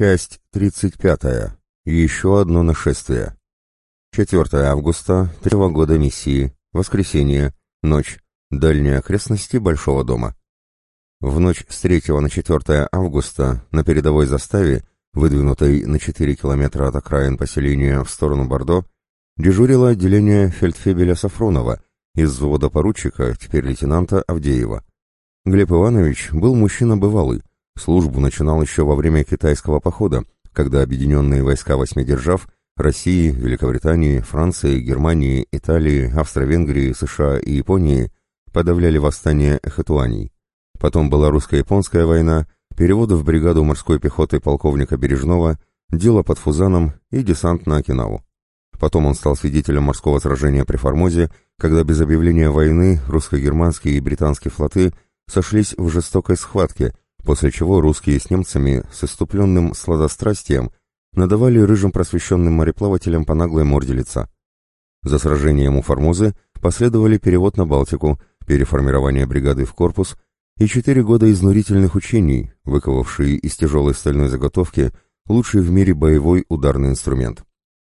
Часть 35. Еще одно нашествие. 4 августа, третьего года миссии. Воскресенье. Ночь. Дальние окрестности Большого дома. В ночь с 3 на 4 августа на передовой заставе, выдвинутой на 4 километра от окраин поселения в сторону Бордо, дежурило отделение фельдфебеля Сафронова из взвода поручика, теперь лейтенанта Авдеева. Глеб Иванович был мужчина бывалый, Службу начинал еще во время китайского похода, когда объединенные войска восьми держав России, Великобритании, Франции, Германии, Италии, Австро-Венгрии, США и Японии подавляли восстание эхатуаний. Потом была русско-японская война, переводы в бригаду морской пехоты полковника Бережного, дело под Фузаном и десант на Окинаву. Потом он стал свидетелем морского сражения при Формозе, когда без объявления войны русско-германские и британские флоты сошлись в жестокой схватке, после чего русские с немцами с иступленным сладострастием надавали рыжим просвещенным мореплавателям по наглой морде лица. За сражением у Формозы последовали перевод на Балтику, переформирование бригады в корпус и четыре года изнурительных учений, выковавшие из тяжелой стальной заготовки лучший в мире боевой ударный инструмент.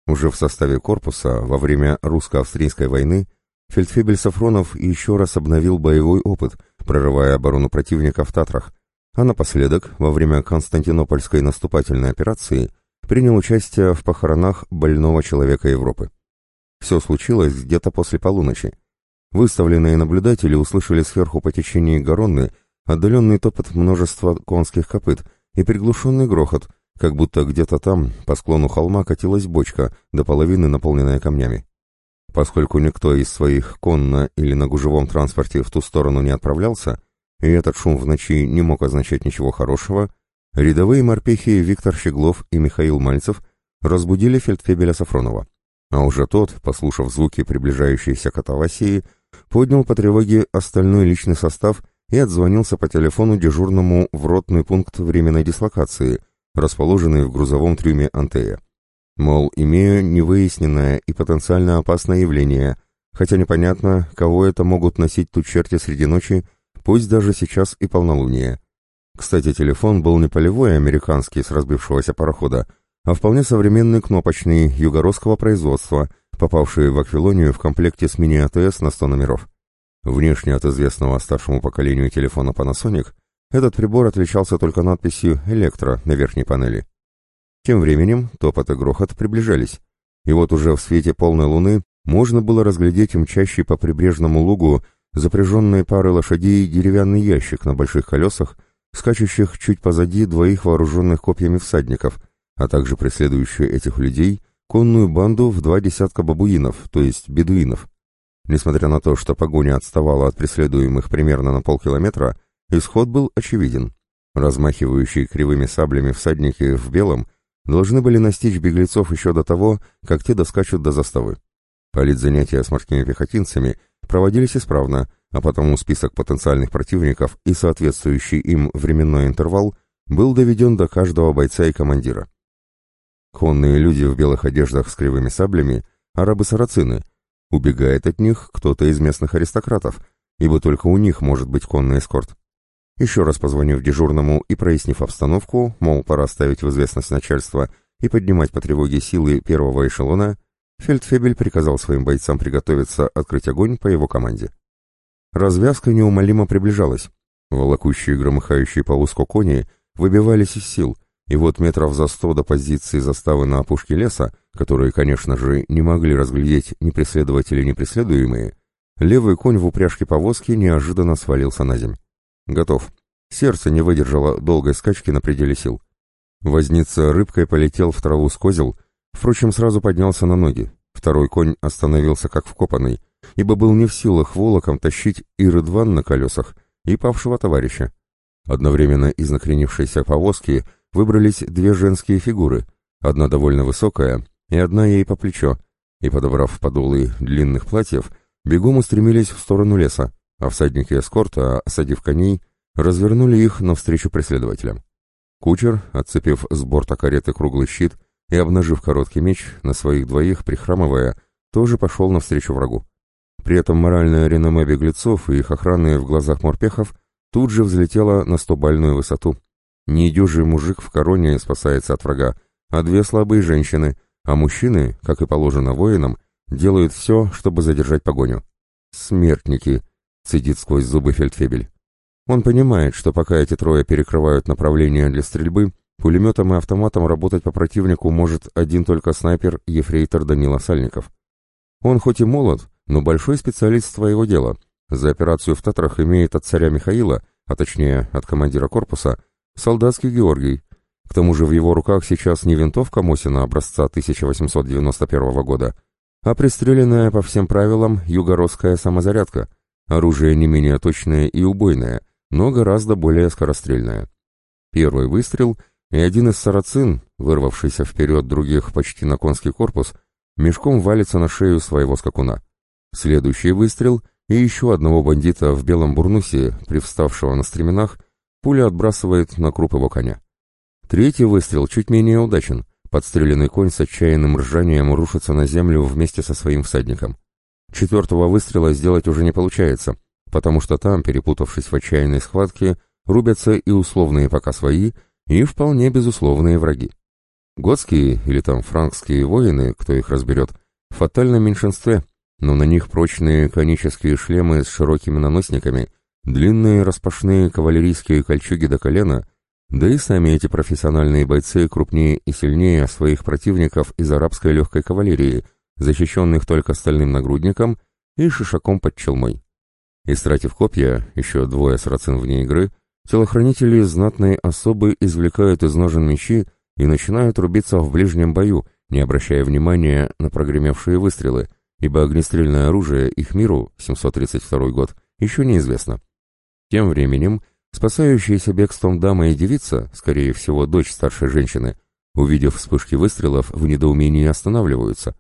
Уже в составе корпуса во время русско-австрийской войны фельдфебель Сафронов еще раз обновил боевой опыт, прорывая оборону противника в Татрах, а напоследок, во время Константинопольской наступательной операции, принял участие в похоронах больного человека Европы. Все случилось где-то после полуночи. Выставленные наблюдатели услышали сверху по течению Гаронны отдаленный топот множества конских копыт и приглушенный грохот, как будто где-то там, по склону холма, катилась бочка, до половины наполненная камнями. Поскольку никто из своих конно или на гужевом транспорте в ту сторону не отправлялся, и этот шум в ночи не мог означать ничего хорошего, рядовые морпехи Виктор Щеглов и Михаил Мальцев разбудили фельдфебеля Сафронова. А уже тот, послушав звуки приближающейся катавасии, поднял по тревоге остальной личный состав и отзвонился по телефону дежурному в ротный пункт временной дислокации, расположенный в грузовом трюме Антея. Мол, имею невыясненное и потенциально опасное явление, хотя непонятно, кого это могут носить тут черти среди ночи пусть даже сейчас и полнолуние. Кстати, телефон был не полевой американский с разбившегося парохода, а вполне современный кнопочный югородского производства, попавший в Аквилонию в комплекте с мини-АТС на 100 номеров. Внешне от известного старшему поколению телефона Panasonic этот прибор отличался только надписью «Электро» на верхней панели. Тем временем топот и грохот приближались, и вот уже в свете полной луны можно было разглядеть мчащий по прибрежному лугу запряженные парой лошадей деревянный ящик на больших колесах, скачущих чуть позади двоих вооруженных копьями всадников, а также преследующие этих людей конную банду в два десятка бабуинов, то есть бедуинов. Несмотря на то, что погоня отставала от преследуемых примерно на полкилометра, исход был очевиден. Размахивающие кривыми саблями всадники в белом должны были настичь беглецов еще до того, как те доскачут до заставы. Политзанятия с морскими пехотинцами проводились исправно, а потому список потенциальных противников и соответствующий им временной интервал был доведен до каждого бойца и командира. Конные люди в белых одеждах с кривыми саблями – арабы-сарацины. Убегает от них кто-то из местных аристократов, ибо только у них может быть конный эскорт. Еще раз позвонив дежурному и прояснив обстановку, мол, пора ставить в известность начальства и поднимать по тревоге силы первого эшелона, Фельдфебель приказал своим бойцам приготовиться открыть огонь по его команде. Развязка неумолимо приближалась. Волокущие громыхающие по кони выбивались из сил, и вот метров за сто до позиции заставы на опушке леса, которые, конечно же, не могли разглядеть ни преследователи, ни преследуемые, левый конь в упряжке повозки неожиданно свалился на земь. Готов. Сердце не выдержало долгой скачки на пределе сил. Возница рыбкой полетел в траву с козел, Впрочем, сразу поднялся на ноги. Второй конь остановился как вкопанный, ибо был не в силах волоком тащить и рыдван на колесах, и павшего товарища. Одновременно из накренившейся повозки выбрались две женские фигуры, одна довольно высокая и одна ей по плечо, и, подобрав подолы длинных платьев, бегом устремились в сторону леса, а всадники эскорта, осадив коней, развернули их навстречу преследователям. Кучер, отцепив с борта кареты круглый щит, и, обнажив короткий меч, на своих двоих, прихрамывая, тоже пошел навстречу врагу. При этом моральное реноме беглецов и их охраны в глазах морпехов тут же взлетело на стобальную высоту. Недюжий мужик в короне спасается от врага, а две слабые женщины, а мужчины, как и положено воинам, делают все, чтобы задержать погоню. «Смертники!» — цедит сквозь зубы фельдфебель. Он понимает, что пока эти трое перекрывают направление для стрельбы, пулеметом и автоматом работать по противнику может один только снайпер Ефрейтор Данила Сальников. Он хоть и молод, но большой специалист своего дела. За операцию в Татрах имеет от царя Михаила, а точнее от командира корпуса, солдатский Георгий. К тому же в его руках сейчас не винтовка Мосина образца 1891 года, а пристреленная по всем правилам югородская самозарядка, оружие не менее точное и убойное, но гораздо более скорострельное. Первый выстрел, и один из сарацин, вырвавшийся вперед других почти на конский корпус, мешком валится на шею своего скакуна. Следующий выстрел, и еще одного бандита в белом бурнусе, привставшего на стременах, пуля отбрасывает на круп его коня. Третий выстрел чуть менее удачен, подстреленный конь с отчаянным ржанием рушится на землю вместе со своим всадником. Четвертого выстрела сделать уже не получается, потому что там, перепутавшись в отчаянной схватке, рубятся и условные пока свои, и вполне безусловные враги. Готские или там франкские воины, кто их разберет, в фатальном меньшинстве, но на них прочные конические шлемы с широкими наносниками, длинные распашные кавалерийские кольчуги до колена, да и сами эти профессиональные бойцы крупнее и сильнее своих противников из арабской легкой кавалерии, защищенных только стальным нагрудником и шишаком под челмой. Истратив копья, еще двое сарацин вне игры, телохранители знатные особы извлекают из ножен мечи и начинают рубиться в ближнем бою, не обращая внимания на прогремевшие выстрелы, ибо огнестрельное оружие их миру, 732 год, еще неизвестно. Тем временем, спасающаяся бегством дама и девица, скорее всего, дочь старшей женщины, увидев вспышки выстрелов, в недоумении останавливаются.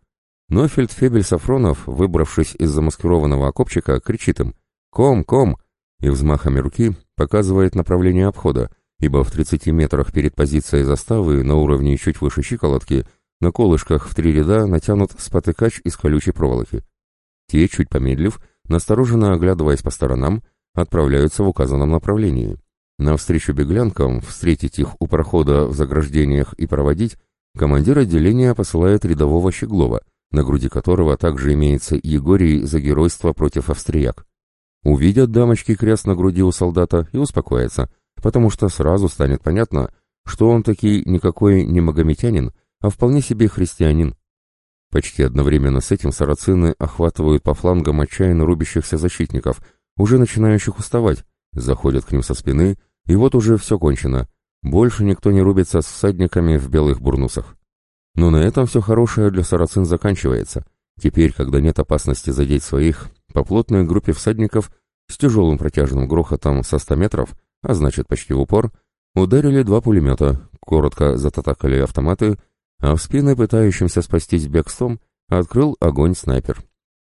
Но фельдфебель Сафронов, выбравшись из замаскированного окопчика, кричит им «Ком, ком!» и взмахами руки показывает направление обхода, ибо в 30 метрах перед позицией заставы на уровне чуть выше щиколотки на колышках в три ряда натянут спотыкач из колючей проволоки. Те, чуть помедлив, настороженно оглядываясь по сторонам, отправляются в указанном направлении. Навстречу беглянкам, встретить их у прохода в заграждениях и проводить, командир отделения посылает рядового Щеглова, на груди которого также имеется Егорий за геройство против австрияк. Увидят дамочки крест на груди у солдата и успокоятся, потому что сразу станет понятно, что он таки никакой не магометянин, а вполне себе христианин. Почти одновременно с этим сарацины охватывают по флангам отчаянно рубящихся защитников, уже начинающих уставать, заходят к ним со спины, и вот уже все кончено. Больше никто не рубится с всадниками в белых бурнусах. Но на этом все хорошее для сарацин заканчивается. Теперь, когда нет опасности задеть своих, по плотной группе всадников с тяжелым протяжным грохотом со 100 метров, а значит почти в упор, ударили два пулемета, коротко зататакали автоматы, а в спины пытающимся спастись бегством открыл огонь снайпер.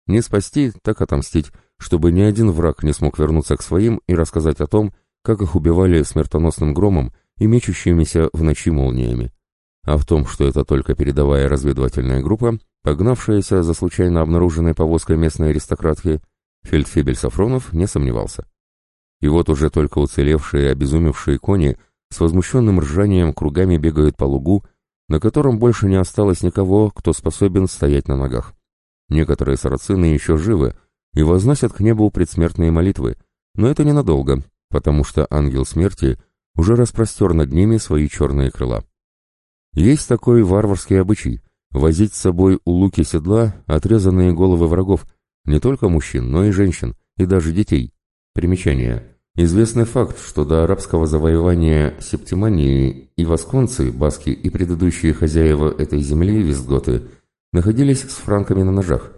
Не спасти, так отомстить, чтобы ни один враг не смог вернуться к своим и рассказать о том, как их убивали смертоносным громом и мечущимися в ночи молниями. А в том, что это только передовая разведывательная группа, погнавшаяся за случайно обнаруженной повозкой местной аристократки, фельдфебель Сафронов не сомневался. И вот уже только уцелевшие, обезумевшие кони с возмущенным ржанием кругами бегают по лугу, на котором больше не осталось никого, кто способен стоять на ногах. Некоторые сарацины еще живы и возносят к небу предсмертные молитвы, но это ненадолго, потому что ангел смерти уже распростер над ними свои черные крыла. Есть такой варварский обычай — возить с собой у луки седла отрезанные головы врагов, не только мужчин, но и женщин, и даже детей. Примечание. Известный факт, что до арабского завоевания Септимании и восконцы, баски и предыдущие хозяева этой земли, вестготы, находились с франками на ножах.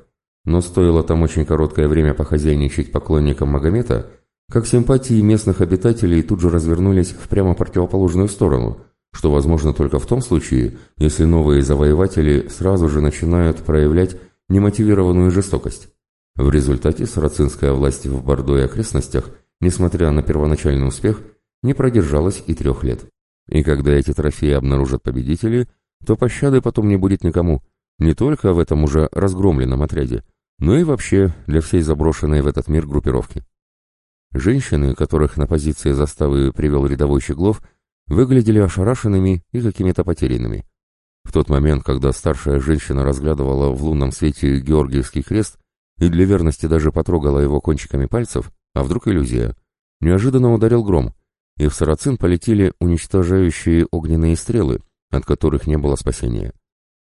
Но стоило там очень короткое время похозяйничать поклонникам Магомета, как симпатии местных обитателей тут же развернулись в прямо противоположную сторону, что возможно только в том случае, если новые завоеватели сразу же начинают проявлять немотивированную жестокость. В результате сарацинская власть в Бордо и окрестностях – несмотря на первоначальный успех, не продержалась и трех лет. И когда эти трофеи обнаружат победители, то пощады потом не будет никому, не только в этом уже разгромленном отряде, но и вообще для всей заброшенной в этот мир группировки. Женщины, которых на позиции заставы привел рядовой Щеглов, выглядели ошарашенными и какими-то потерянными. В тот момент, когда старшая женщина разглядывала в лунном свете Георгиевский крест и для верности даже потрогала его кончиками пальцев, а вдруг иллюзия, неожиданно ударил гром, и в сарацин полетели уничтожающие огненные стрелы, от которых не было спасения.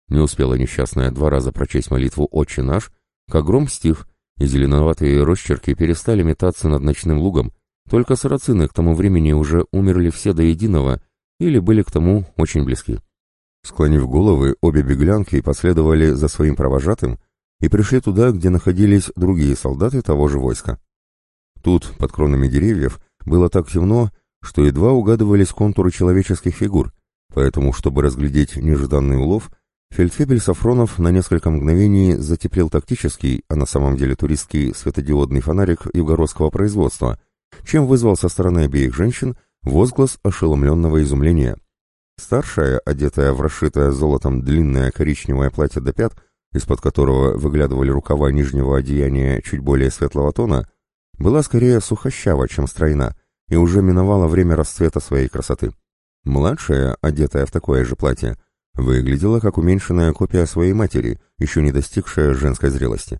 Не успела несчастная два раза прочесть молитву «Отче наш», как гром стих, и зеленоватые росчерки перестали метаться над ночным лугом, только сарацины к тому времени уже умерли все до единого или были к тому очень близки. Склонив головы, обе беглянки последовали за своим провожатым и пришли туда, где находились другие солдаты того же войска. Тут, под кронами деревьев, было так темно, что едва угадывались контуры человеческих фигур, поэтому, чтобы разглядеть нежданный улов, фельдфебель Сафронов на несколько мгновений затеплил тактический, а на самом деле туристский светодиодный фонарик югородского производства, чем вызвал со стороны обеих женщин возглас ошеломленного изумления. Старшая, одетая в расшитое золотом длинное коричневое платье до пят, из-под которого выглядывали рукава нижнего одеяния чуть более светлого тона, была скорее сухощава, чем стройна, и уже миновала время расцвета своей красоты. Младшая, одетая в такое же платье, выглядела как уменьшенная копия своей матери, еще не достигшая женской зрелости.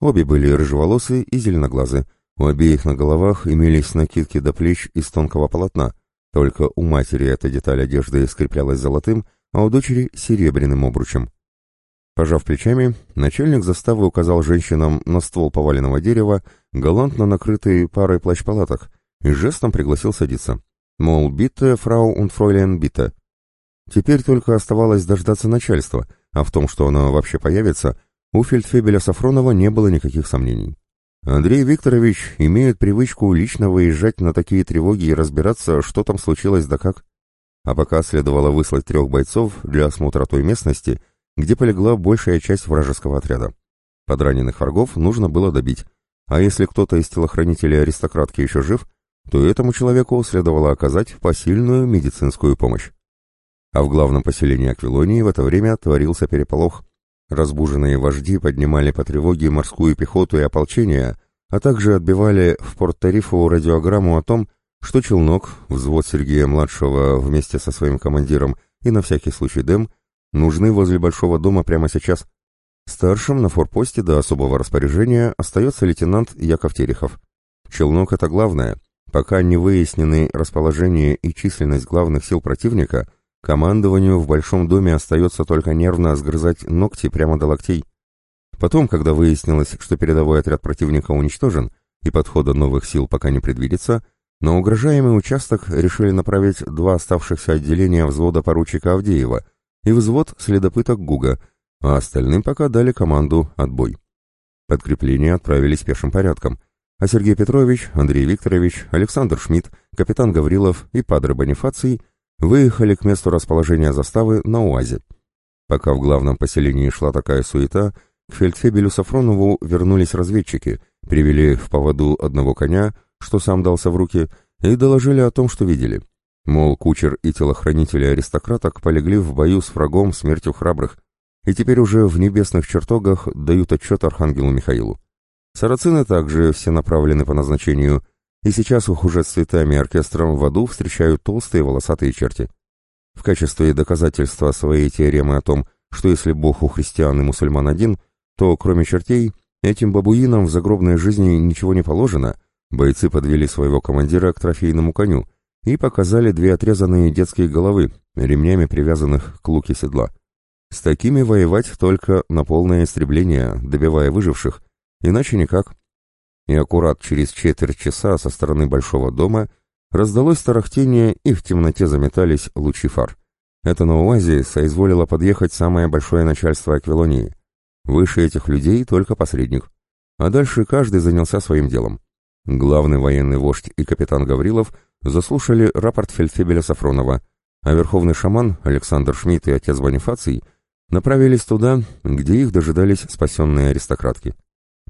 Обе были рыжеволосы и зеленоглазы, у обеих на головах имелись накидки до плеч из тонкого полотна, только у матери эта деталь одежды скреплялась золотым, а у дочери — серебряным обручем. Пожав плечами, начальник заставы указал женщинам на ствол поваленного дерева, галантно накрытый парой плащ-палаток, и жестом пригласил садиться. Мол, битте, фрау und фройлен битте. Теперь только оставалось дождаться начальства, а в том, что оно вообще появится, у фельдфебеля Сафронова не было никаких сомнений. Андрей Викторович имеет привычку лично выезжать на такие тревоги и разбираться, что там случилось да как. А пока следовало выслать трех бойцов для осмотра той местности, где полегла большая часть вражеского отряда. Подраненных врагов нужно было добить, а если кто-то из телохранителей аристократки еще жив, то этому человеку следовало оказать посильную медицинскую помощь. А в главном поселении Аквилонии в это время творился переполох. Разбуженные вожди поднимали по тревоге морскую пехоту и ополчение, а также отбивали в Порт-Тарифу радиограмму о том, что челнок, взвод Сергея-младшего вместе со своим командиром и на всякий случай Дэм, нужны возле большого дома прямо сейчас. Старшим на форпосте до особого распоряжения остается лейтенант Яков Терехов. Челнок — это главное. Пока не выяснены расположение и численность главных сил противника, командованию в большом доме остается только нервно сгрызать ногти прямо до локтей. Потом, когда выяснилось, что передовой отряд противника уничтожен и подхода новых сил пока не предвидится, на угрожаемый участок решили направить два оставшихся отделения взвода поручика Авдеева — и взвод следопыток Гуга, а остальным пока дали команду «Отбой». Подкрепления отправились пешим порядком, а Сергей Петрович, Андрей Викторович, Александр Шмидт, капитан Гаврилов и падре Бонифаций выехали к месту расположения заставы на УАЗе. Пока в главном поселении шла такая суета, к фельдфебелю Сафронову вернулись разведчики, привели в поводу одного коня, что сам дался в руки, и доложили о том, что видели. Мол, кучер и телохранители аристократок полегли в бою с врагом смертью храбрых, и теперь уже в небесных чертогах дают отчет архангелу Михаилу. Сарацины также все направлены по назначению, и сейчас их уже с цветами и оркестром в аду встречают толстые волосатые черти. В качестве доказательства своей теоремы о том, что если Бог у христиан и мусульман один, то, кроме чертей, этим бабуинам в загробной жизни ничего не положено, бойцы подвели своего командира к трофейному коню — и показали две отрезанные детские головы, ремнями привязанных к луке седла. С такими воевать только на полное истребление, добивая выживших, иначе никак. И аккурат через четверть часа со стороны большого дома раздалось тарахтение, и в темноте заметались лучи фар. Это на УАЗе соизволило подъехать самое большое начальство Аквилонии. Выше этих людей только посредник. А дальше каждый занялся своим делом. Главный военный вождь и капитан Гаврилов – заслушали рапорт фельдфебеля Сафронова, а верховный шаман Александр Шмидт и отец Бонифаций направились туда, где их дожидались спасенные аристократки.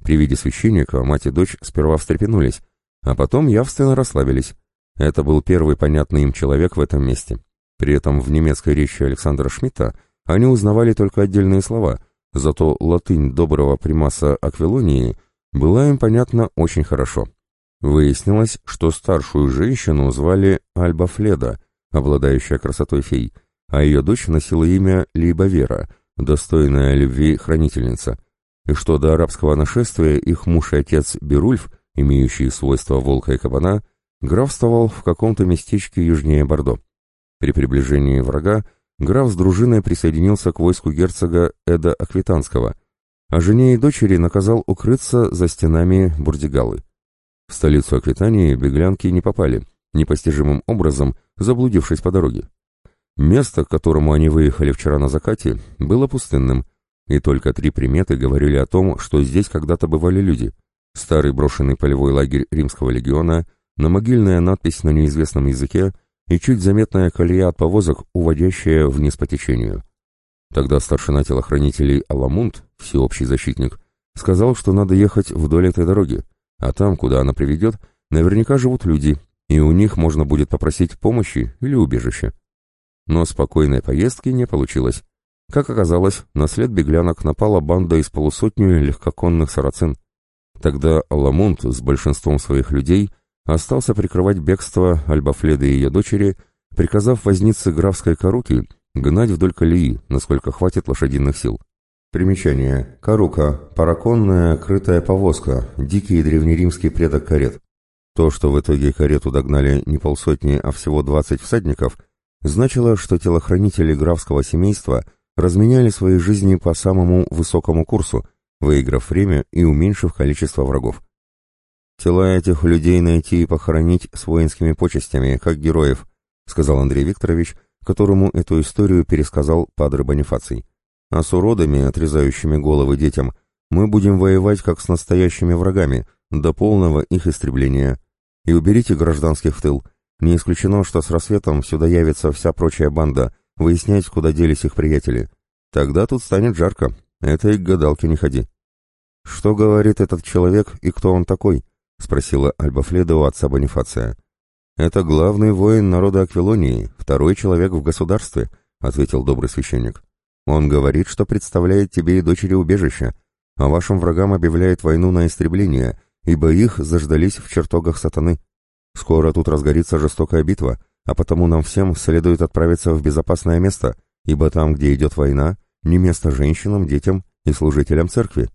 При виде священника мать и дочь сперва встрепенулись, а потом явственно расслабились. Это был первый понятный им человек в этом месте. При этом в немецкой речи Александра Шмидта они узнавали только отдельные слова, зато латынь доброго примаса Аквилонии была им понятна очень хорошо. Выяснилось, что старшую женщину звали Альба Фледа, обладающая красотой фей, а ее дочь носила имя Либовера, достойная любви хранительница, и что до арабского нашествия их муж и отец Берульф, имеющие свойства волка и кабана, графствовал в каком-то местечке южнее Бордо. При приближении врага граф с дружиной присоединился к войску герцога Эда Аквитанского, а жене и дочери наказал укрыться за стенами Бурдигалы. В столицу Аквитании беглянки не попали, непостижимым образом заблудившись по дороге. Место, к которому они выехали вчера на закате, было пустынным, и только три приметы говорили о том, что здесь когда-то бывали люди. Старый брошенный полевой лагерь римского легиона, на могильная надпись на неизвестном языке и чуть заметная колея от повозок, уводящая вниз по течению. Тогда старшина телохранителей Аламунд, всеобщий защитник, сказал, что надо ехать вдоль этой дороги, а там, куда она приведет, наверняка живут люди, и у них можно будет попросить помощи или убежища. Но спокойной поездки не получилось. Как оказалось, на след беглянок напала банда из полусотни легкоконных сарацин. Тогда Аламунд с большинством своих людей остался прикрывать бегство Альбафледы и ее дочери, приказав вознице графской коруки гнать вдоль колеи, насколько хватит лошадиных сил. Примечание. Карука. Параконная крытая повозка. Дикий древнеримский предок карет. То, что в итоге карету догнали не полсотни, а всего двадцать всадников, значило, что телохранители графского семейства разменяли свои жизни по самому высокому курсу, выиграв время и уменьшив количество врагов. «Тела этих людей найти и похоронить с воинскими почестями, как героев», сказал Андрей Викторович, которому эту историю пересказал Падре Бонифаций. «А с уродами, отрезающими головы детям, мы будем воевать как с настоящими врагами, до полного их истребления. И уберите гражданских в тыл. Не исключено, что с рассветом сюда явится вся прочая банда, выяснять, куда делись их приятели. Тогда тут станет жарко. Это и к гадалке не ходи». «Что говорит этот человек и кто он такой?» — спросила Альбафледа у отца Бонифация. «Это главный воин народа Аквилонии, второй человек в государстве», — ответил добрый священник. «Он говорит, что представляет тебе и дочери убежища, а вашим врагам объявляет войну на истребление, ибо их заждались в чертогах сатаны. Скоро тут разгорится жестокая битва, а потому нам всем следует отправиться в безопасное место, ибо там, где идет война, не место женщинам, детям и служителям церкви.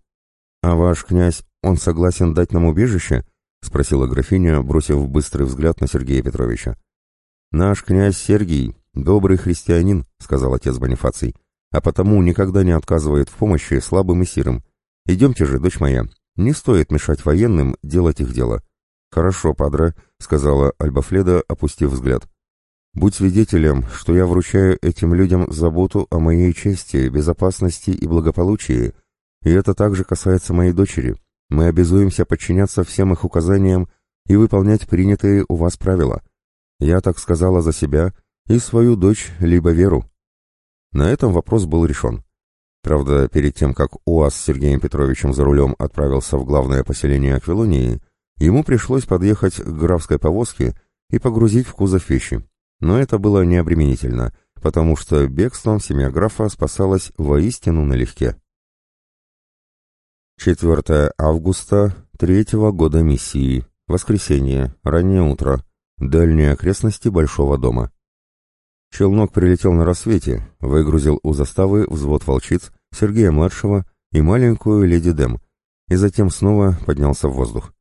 А ваш князь, он согласен дать нам убежище?» — спросила графиня, бросив быстрый взгляд на Сергея Петровича. «Наш князь Сергий — добрый христианин», — сказал отец Бонифаций, «а потому никогда не отказывает в помощи слабым и сирым. Идемте же, дочь моя, не стоит мешать военным делать их дело». «Хорошо, падре», — сказала Альбафледа, опустив взгляд. «Будь свидетелем, что я вручаю этим людям заботу о моей чести, безопасности и благополучии, и это также касается моей дочери, мы обязуемся подчиняться всем их указаниям и выполнять принятые у вас правила. Я так сказала за себя и свою дочь, либо Веру. На этом вопрос был решен. Правда, перед тем, как УАЗ с Сергеем Петровичем за рулем отправился в главное поселение Аквилонии, ему пришлось подъехать к графской повозке и погрузить в кузов вещи. Но это было необременительно, потому что бегством семья графа спасалась воистину налегке. 4 августа третьего года миссии. Воскресенье. Раннее утро. Дальние окрестности Большого дома. Челнок прилетел на рассвете, выгрузил у заставы взвод волчиц, Сергея-младшего и маленькую леди Дэм, и затем снова поднялся в воздух.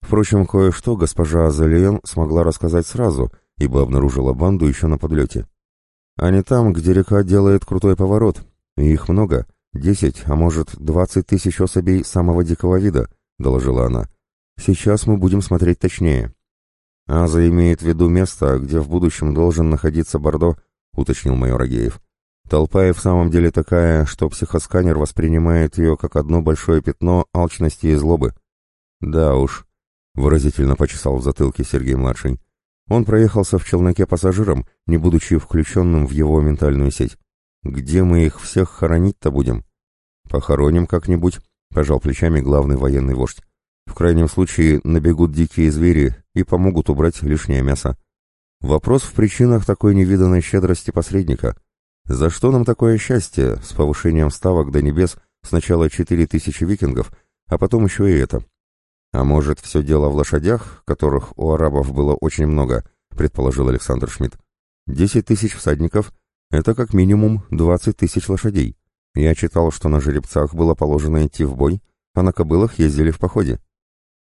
Впрочем, кое-что госпожа Азалиен смогла рассказать сразу, ибо обнаружила банду еще на подлете. Они там, где река делает крутой поворот, и их много — «Десять, а может, двадцать тысяч особей самого дикого вида», — доложила она. «Сейчас мы будем смотреть точнее». «Аза имеет в виду место, где в будущем должен находиться Бордо», — уточнил майор Агеев. «Толпа и в самом деле такая, что психосканер воспринимает ее как одно большое пятно алчности и злобы». «Да уж», — выразительно почесал в затылке Сергей-младший. Он проехался в челноке пассажиром, не будучи включенным в его ментальную сеть. Где мы их всех хоронить-то будем? Похороним как-нибудь, пожал плечами главный военный вождь. В крайнем случае набегут дикие звери и помогут убрать лишнее мясо. Вопрос в причинах такой невиданной щедрости посредника. За что нам такое счастье с повышением ставок до небес сначала четыре тысячи викингов, а потом еще и это? А может, все дело в лошадях, которых у арабов было очень много, предположил Александр Шмидт. Десять тысяч всадников — это как минимум двадцать тысяч лошадей. Я читал, что на жеребцах было положено идти в бой, а на кобылах ездили в походе.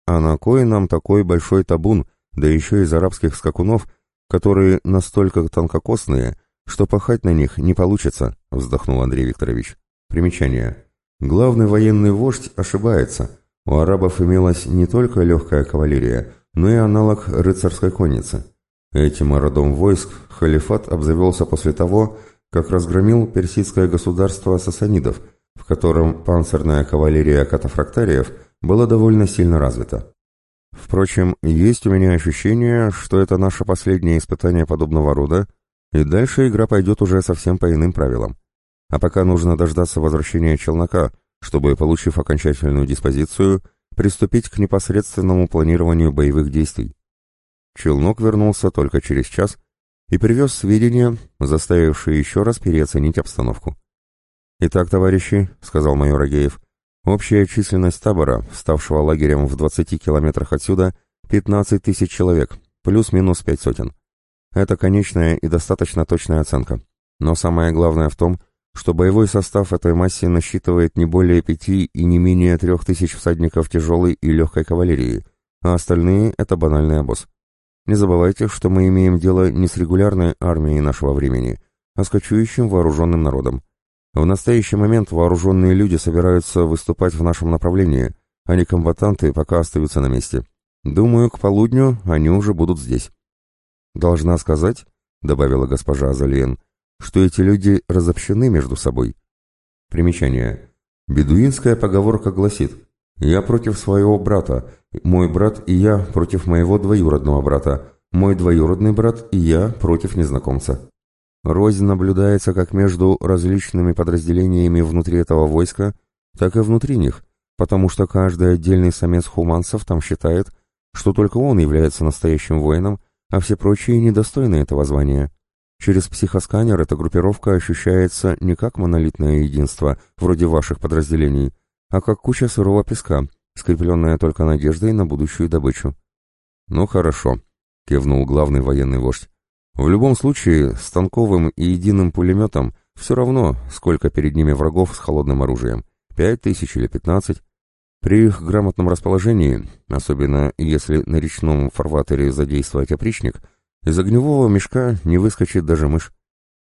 А на кой нам такой большой табун, да еще из арабских скакунов, которые настолько тонкокосные, что пахать на них не получится, вздохнул Андрей Викторович. Примечание. Главный военный вождь ошибается. У арабов имелась не только легкая кавалерия, но и аналог рыцарской конницы. Этим родом войск халифат обзавелся после того, как разгромил персидское государство сасанидов, в котором панцирная кавалерия катафрактариев была довольно сильно развита. Впрочем, есть у меня ощущение, что это наше последнее испытание подобного рода, и дальше игра пойдет уже совсем по иным правилам. А пока нужно дождаться возвращения челнока, чтобы, получив окончательную диспозицию, приступить к непосредственному планированию боевых действий. Челнок вернулся только через час и привез сведения, заставившие еще раз переоценить обстановку. «Итак, товарищи», — сказал майор Агеев, — «общая численность табора, ставшего лагерем в 20 километрах отсюда, 15 тысяч человек, плюс-минус пять сотен. Это конечная и достаточно точная оценка. Но самое главное в том, что боевой состав этой массы насчитывает не более пяти и не менее трех тысяч всадников тяжелой и легкой кавалерии, а остальные — это банальный обоз. Не забывайте, что мы имеем дело не с регулярной армией нашего времени, а с кочующим вооруженным народом. В настоящий момент вооруженные люди собираются выступать в нашем направлении, а не комбатанты пока остаются на месте. Думаю, к полудню они уже будут здесь. «Должна сказать», — добавила госпожа Азалиен, «что эти люди разобщены между собой». Примечание. Бедуинская поговорка гласит «Я против своего брата, мой брат и я против моего двоюродного брата, мой двоюродный брат и я против незнакомца». Рознь наблюдается как между различными подразделениями внутри этого войска, так и внутри них, потому что каждый отдельный самец хуманцев там считает, что только он является настоящим воином, а все прочие недостойны этого звания. Через психосканер эта группировка ощущается не как монолитное единство, вроде ваших подразделений, а как куча сырого песка, скрепленная только надеждой на будущую добычу. «Ну хорошо», — кивнул главный военный вождь. «В любом случае, с танковым и единым пулеметом все равно, сколько перед ними врагов с холодным оружием, пять тысяч или пятнадцать, при их грамотном расположении, особенно если на речном фарватере задействовать опричник, из огневого мешка не выскочит даже мышь.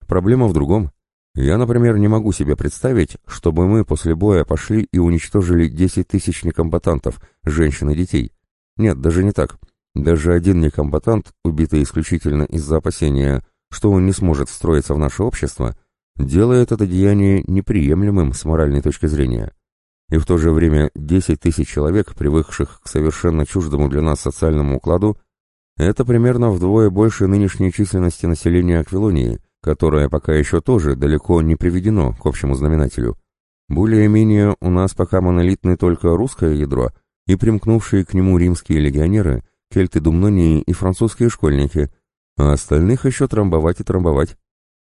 Проблема в другом. Я, например, не могу себе представить, чтобы мы после боя пошли и уничтожили 10 тысяч некомбатантов, женщин и детей. Нет, даже не так. Даже один некомбатант, убитый исключительно из-за опасения, что он не сможет встроиться в наше общество, делает это деяние неприемлемым с моральной точки зрения и в то же время 10 тысяч человек, привыкших к совершенно чуждому для нас социальному укладу, это примерно вдвое больше нынешней численности населения Аквилонии, которое пока еще тоже далеко не приведено к общему знаменателю. Более-менее у нас пока монолитны только русское ядро и примкнувшие к нему римские легионеры, кельты Думнонии и французские школьники, а остальных еще трамбовать и трамбовать.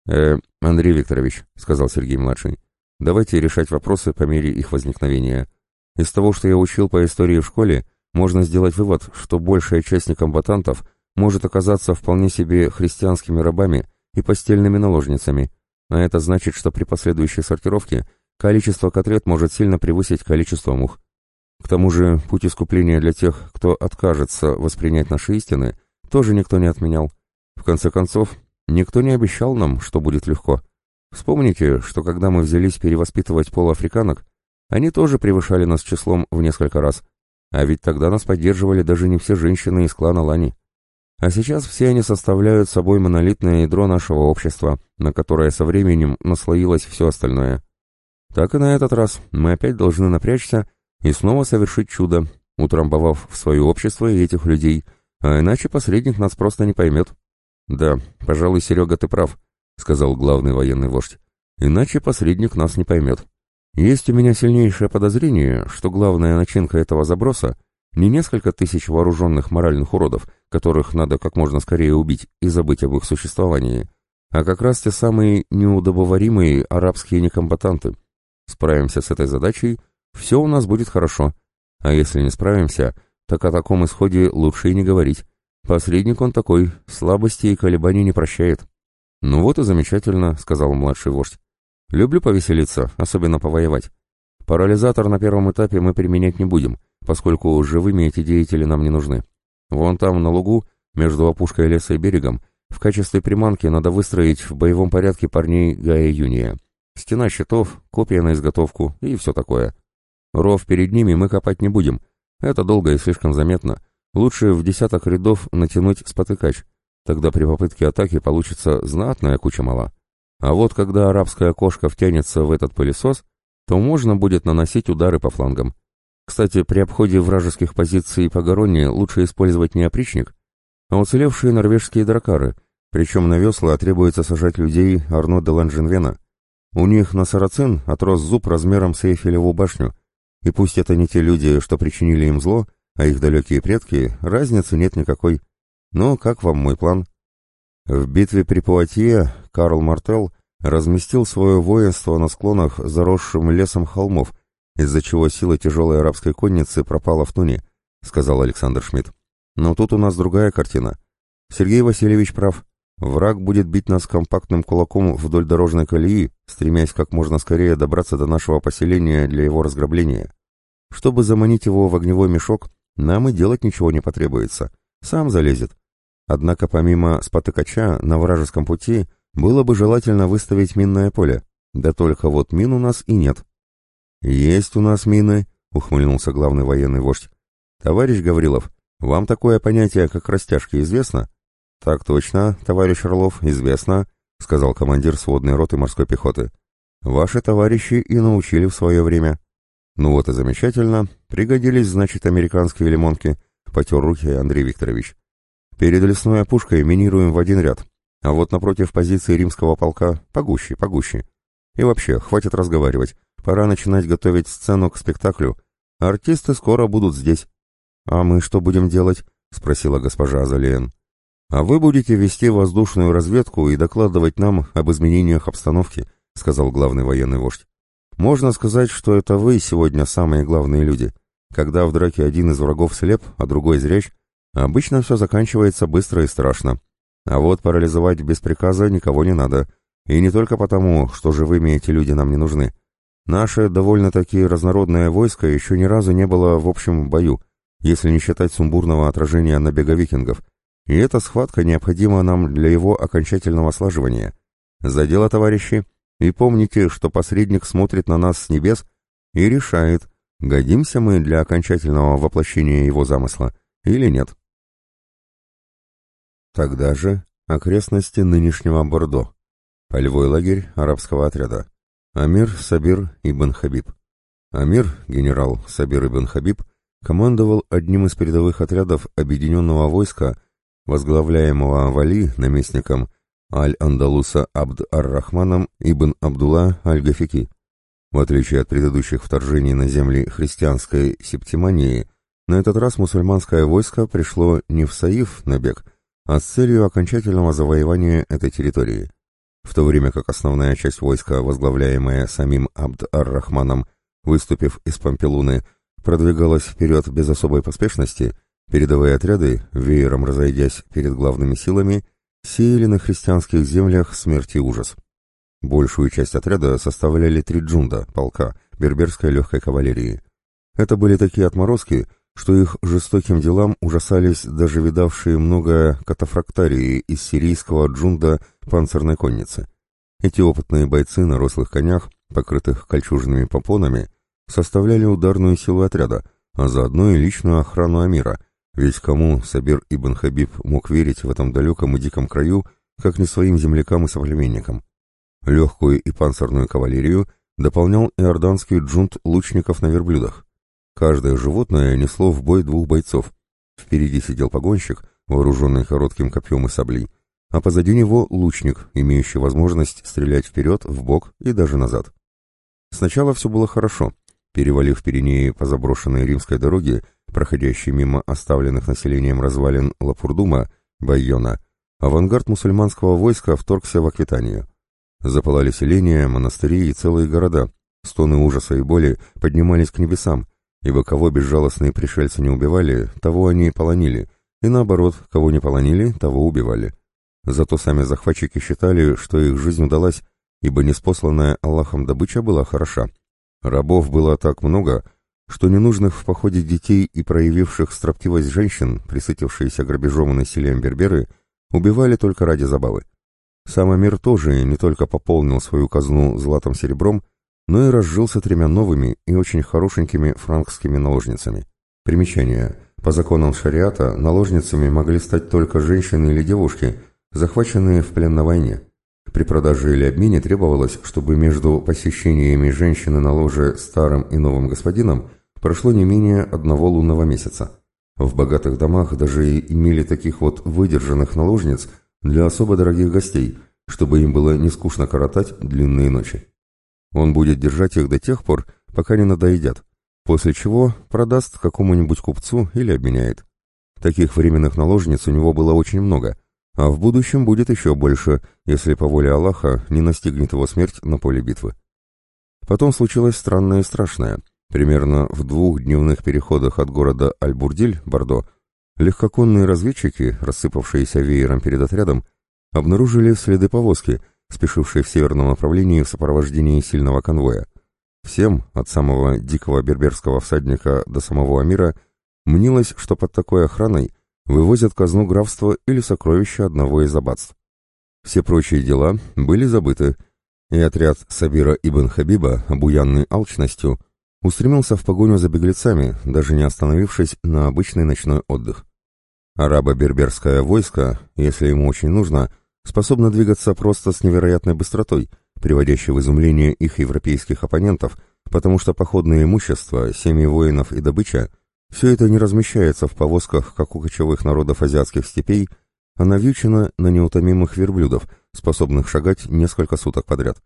«Э, Андрей Викторович», — сказал Сергей-младший, — Давайте решать вопросы по мере их возникновения. Из того, что я учил по истории в школе, можно сделать вывод, что большая часть некомбатантов может оказаться вполне себе христианскими рабами и постельными наложницами, а это значит, что при последующей сортировке количество котлет может сильно превысить количество мух. К тому же путь искупления для тех, кто откажется воспринять наши истины, тоже никто не отменял. В конце концов, никто не обещал нам, что будет легко. Вспомните, что когда мы взялись перевоспитывать полуафриканок, они тоже превышали нас числом в несколько раз. А ведь тогда нас поддерживали даже не все женщины из клана Лани. А сейчас все они составляют собой монолитное ядро нашего общества, на которое со временем наслоилось все остальное. Так и на этот раз мы опять должны напрячься и снова совершить чудо, утрамбовав в свое общество и этих людей, а иначе посредник нас просто не поймет. Да, пожалуй, Серега, ты прав сказал главный военный вождь. «Иначе посредник нас не поймет. Есть у меня сильнейшее подозрение, что главная начинка этого заброса не несколько тысяч вооруженных моральных уродов, которых надо как можно скорее убить и забыть об их существовании, а как раз те самые неудобоваримые арабские некомбатанты. Справимся с этой задачей, все у нас будет хорошо. А если не справимся, так о таком исходе лучше и не говорить. Посредник он такой, слабости и колебаний не прощает». «Ну вот и замечательно», — сказал младший вождь. «Люблю повеселиться, особенно повоевать. Парализатор на первом этапе мы применять не будем, поскольку живыми эти деятели нам не нужны. Вон там, на лугу, между опушкой леса и берегом, в качестве приманки надо выстроить в боевом порядке парней Гая Юния. Стена щитов, копия на изготовку и все такое. Ров перед ними мы копать не будем. Это долго и слишком заметно. Лучше в десяток рядов натянуть спотыкач. Тогда при попытке атаки получится знатная куча мала. А вот когда арабская кошка втянется в этот пылесос, то можно будет наносить удары по флангам. Кстати, при обходе вражеских позиций по Гаронне лучше использовать не опричник, а уцелевшие норвежские дракары, причем на весла требуется сажать людей Арно де Ланженвена. У них на Сарацин отрос зуб размером с Эйфелеву башню, и пусть это не те люди, что причинили им зло, а их далекие предки, разницы нет никакой. Но как вам мой план? В битве при Пуатье Карл Мартел разместил свое воинство на склонах, заросшим лесом холмов, из-за чего сила тяжелой арабской конницы пропала в Туне, сказал Александр Шмидт. Но тут у нас другая картина. Сергей Васильевич прав. Враг будет бить нас компактным кулаком вдоль дорожной колеи, стремясь как можно скорее добраться до нашего поселения для его разграбления. Чтобы заманить его в огневой мешок, нам и делать ничего не потребуется. Сам залезет. Однако помимо спотыкача на вражеском пути было бы желательно выставить минное поле. Да только вот мин у нас и нет. «Есть у нас мины», — ухмыльнулся главный военный вождь. «Товарищ Гаврилов, вам такое понятие, как растяжки, известно? Так точно, товарищ Орлов, известно, сказал командир сводной роты морской пехоты. Ваши товарищи и научили в свое время. Ну вот и замечательно, пригодились, значит, американские лимонки, потер руки Андрей Викторович. Перед лесной опушкой минируем в один ряд, а вот напротив позиции римского полка погуще, погуще. И вообще, хватит разговаривать, пора начинать готовить сцену к спектаклю. Артисты скоро будут здесь. «А мы что будем делать?» — спросила госпожа Азалиен. «А вы будете вести воздушную разведку и докладывать нам об изменениях обстановки», — сказал главный военный вождь. «Можно сказать, что это вы сегодня самые главные люди. Когда в драке один из врагов слеп, а другой зряч, обычно все заканчивается быстро и страшно. А вот парализовать без приказа никого не надо. И не только потому, что живыми эти люди нам не нужны. Наше довольно-таки разнородное войско еще ни разу не было в общем бою, если не считать сумбурного отражения набега викингов, и эта схватка необходима нам для его окончательного слаживания. За дело, товарищи, и помните, что посредник смотрит на нас с небес и решает, годимся мы для окончательного воплощения его замысла или нет. Тогда же окрестности нынешнего Бордо. Полевой лагерь арабского отряда. Амир Сабир ибн Хабиб. Амир, генерал Сабир ибн Хабиб, командовал одним из передовых отрядов объединенного войска, возглавляемого Вали, наместником Аль-Андалуса Абд-ар-Рахманом ибн Абдулла Аль-Гафики. В отличие от предыдущих вторжений на земли христианской Септимании, на этот раз мусульманское войско пришло не в Саиф набег, а с целью окончательного завоевания этой территории. В то время как основная часть войска, возглавляемая самим Абд-ар-Рахманом, выступив из Пампелуны, продвигалась вперед без особой поспешности, передовые отряды, веером разойдясь перед главными силами, сеяли на христианских землях смерть и ужас. Большую часть отряда составляли три джунда, полка, берберской легкой кавалерии. Это были такие отморозки, что их жестоким делам ужасались даже видавшие много катафрактарии из сирийского джунда панцирной конницы. Эти опытные бойцы на рослых конях, покрытых кольчужными попонами, составляли ударную силу отряда, а заодно и личную охрану Амира, ведь кому Сабир ибн Хабиб мог верить в этом далеком и диком краю, как не своим землякам и соплеменникам. Легкую и панцирную кавалерию дополнял иорданский джунт лучников на верблюдах. Каждое животное несло в бой двух бойцов. Впереди сидел погонщик, вооруженный коротким копьем и саблей, а позади него лучник, имеющий возможность стрелять вперед, в бок и даже назад. Сначала все было хорошо, Перевалив Пиренеи по заброшенной римской дороге, проходящей мимо оставленных населением развалин Лапурдума, Байона, авангард мусульманского войска вторгся в Аквитанию. Запылали селения, монастыри и целые города. Стоны ужаса и боли поднимались к небесам, ибо кого безжалостные пришельцы не убивали, того они и полонили, и наоборот, кого не полонили, того убивали. Зато сами захватчики считали, что их жизнь удалась, ибо неспосланная Аллахом добыча была хороша. Рабов было так много, что ненужных в походе детей и проявивших строптивость женщин, присытившиеся грабежом и насилием берберы, убивали только ради забавы. Сам Амир тоже не только пополнил свою казну златом-серебром, но и разжился тремя новыми и очень хорошенькими франкскими наложницами. Примечание. По законам шариата наложницами могли стать только женщины или девушки, захваченные в плен на войне. При продаже или обмене требовалось, чтобы между посещениями женщины на ложе старым и новым господином прошло не менее одного лунного месяца. В богатых домах даже и имели таких вот выдержанных наложниц для особо дорогих гостей, чтобы им было не скучно коротать длинные ночи. Он будет держать их до тех пор, пока не надоедят, после чего продаст какому-нибудь купцу или обменяет. Таких временных наложниц у него было очень много, а в будущем будет еще больше, если по воле Аллаха не настигнет его смерть на поле битвы. Потом случилось странное и страшное. Примерно в двух дневных переходах от города Аль-Бурдиль, Бордо, легкоконные разведчики, рассыпавшиеся веером перед отрядом, обнаружили следы повозки, спешившей в северном направлении в сопровождении сильного конвоя. Всем, от самого дикого берберского всадника до самого Амира, мнилось, что под такой охраной вывозят казну графства или сокровища одного из аббатств. Все прочие дела были забыты, и отряд Сабира ибн Хабиба, обуянный алчностью, устремился в погоню за беглецами, даже не остановившись на обычный ночной отдых. Арабо-берберское войско, если ему очень нужно, способно двигаться просто с невероятной быстротой, приводящей в изумление их европейских оппонентов, потому что походное имущество, семьи воинов и добыча – все это не размещается в повозках, как у кочевых народов азиатских степей, а навьючено на неутомимых верблюдов, способных шагать несколько суток подряд.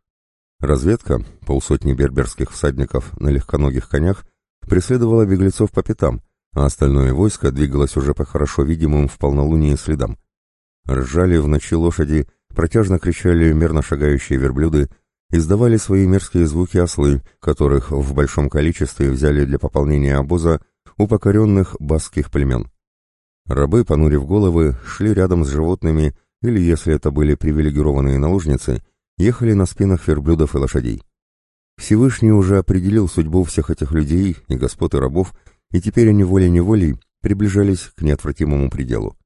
Разведка, полсотни берберских всадников на легконогих конях, преследовала беглецов по пятам, а остальное войско двигалось уже по хорошо видимым в полнолуние следам. Ржали в ночи лошади, протяжно кричали мерно шагающие верблюды, издавали свои мерзкие звуки ослы, которых в большом количестве взяли для пополнения обоза у покоренных баских племен. Рабы, понурив головы, шли рядом с животными, или, если это были привилегированные наложницы, ехали на спинах верблюдов и лошадей. Всевышний уже определил судьбу всех этих людей и господ и рабов, и теперь они волей-неволей приближались к неотвратимому пределу.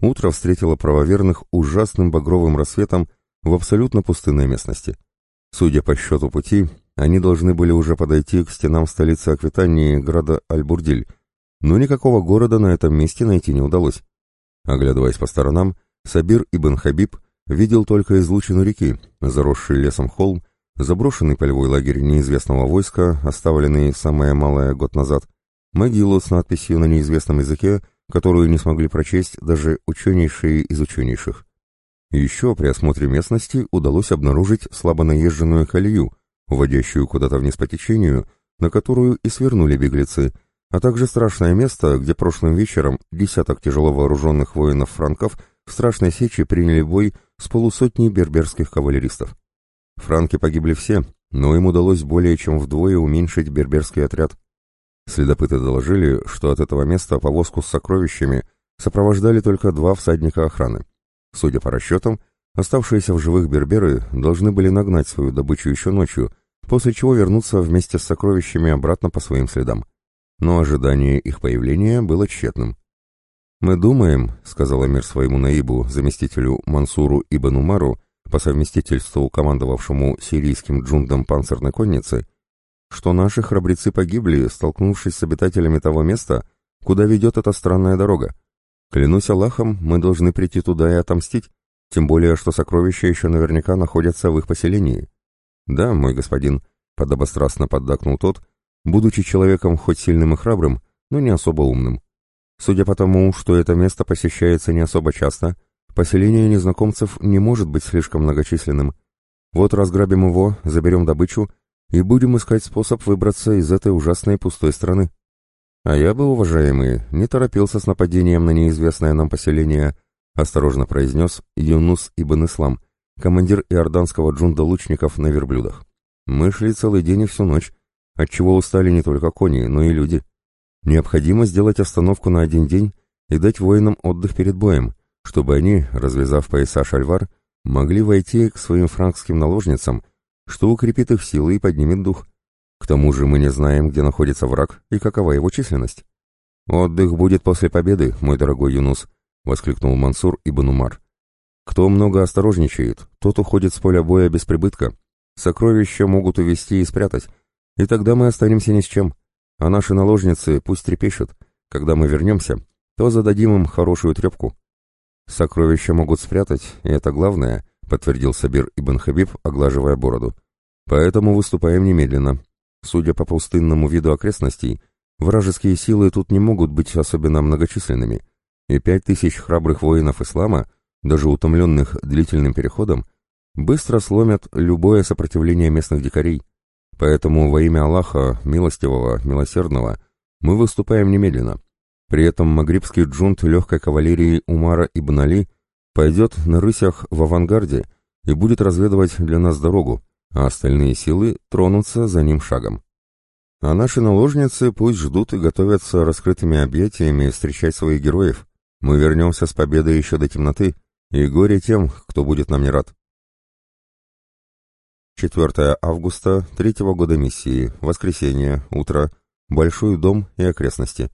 Утро встретило правоверных ужасным багровым рассветом в абсолютно пустынной местности. Судя по счету пути, они должны были уже подойти к стенам столицы Аквитании, града Аль-Бурдиль, но никакого города на этом месте найти не удалось. Оглядываясь по сторонам, Сабир ибн Хабиб Видел только излучину реки, заросший лесом холм, заброшенный полевой лагерь неизвестного войска, оставленный самое малое год назад, могилу с надписью на неизвестном языке, которую не смогли прочесть даже ученейшие из ученейших. Еще при осмотре местности удалось обнаружить слабо наезженную колею, уводящую куда-то вниз по течению, на которую и свернули беглецы, а также страшное место, где прошлым вечером десяток тяжело вооруженных воинов-франков в страшной сече приняли бой с полусотней берберских кавалеристов. Франки погибли все, но им удалось более чем вдвое уменьшить берберский отряд. Следопыты доложили, что от этого места повозку с сокровищами сопровождали только два всадника охраны. Судя по расчетам, оставшиеся в живых берберы должны были нагнать свою добычу еще ночью, после чего вернуться вместе с сокровищами обратно по своим следам. Но ожидание их появления было тщетным. «Мы думаем», — сказал Амир своему наибу, заместителю Мансуру Ибн Умару, по совместительству командовавшему сирийским джундом панцирной конницы, что наши храбрецы погибли, столкнувшись с обитателями того места, куда ведет эта странная дорога. Клянусь Аллахом, мы должны прийти туда и отомстить, тем более, что сокровища еще наверняка находятся в их поселении. Да, мой господин, подобострастно поддакнул тот, будучи человеком хоть сильным и храбрым, но не особо умным. Судя по тому, что это место посещается не особо часто, поселение незнакомцев не может быть слишком многочисленным. Вот разграбим его, заберем добычу и будем искать способ выбраться из этой ужасной пустой страны. А я бы, уважаемые, не торопился с нападением на неизвестное нам поселение, осторожно произнес Юнус Ибн Ислам, командир иорданского джунда лучников на верблюдах. Мы шли целый день и всю ночь, отчего устали не только кони, но и люди. Необходимо сделать остановку на один день и дать воинам отдых перед боем, чтобы они, развязав пояса шальвар, могли войти к своим франкским наложницам, что укрепит их силы и поднимет дух. К тому же мы не знаем, где находится враг и какова его численность. «Отдых будет после победы, мой дорогой Юнус», — воскликнул Мансур ибн Умар. «Кто много осторожничает, тот уходит с поля боя без прибытка. Сокровища могут увести и спрятать, и тогда мы останемся ни с чем. А наши наложницы пусть трепещут. Когда мы вернемся, то зададим им хорошую трепку». «Сокровища могут спрятать, и это главное», — подтвердил Сабир ибн Хабиб, оглаживая бороду. «Поэтому выступаем немедленно. Судя по пустынному виду окрестностей, вражеские силы тут не могут быть особенно многочисленными, и пять тысяч храбрых воинов ислама, даже утомленных длительным переходом, быстро сломят любое сопротивление местных дикарей. Поэтому во имя Аллаха, милостивого, милосердного, мы выступаем немедленно. При этом магрибский джунт легкой кавалерии Умара ибн Али пойдет на рысях в авангарде и будет разведывать для нас дорогу, а остальные силы тронутся за ним шагом. А наши наложницы пусть ждут и готовятся раскрытыми объятиями встречать своих героев. Мы вернемся с победой еще до темноты, и горе тем, кто будет нам не рад. 4 августа третьего года миссии, воскресенье, утро, Большой дом и окрестности.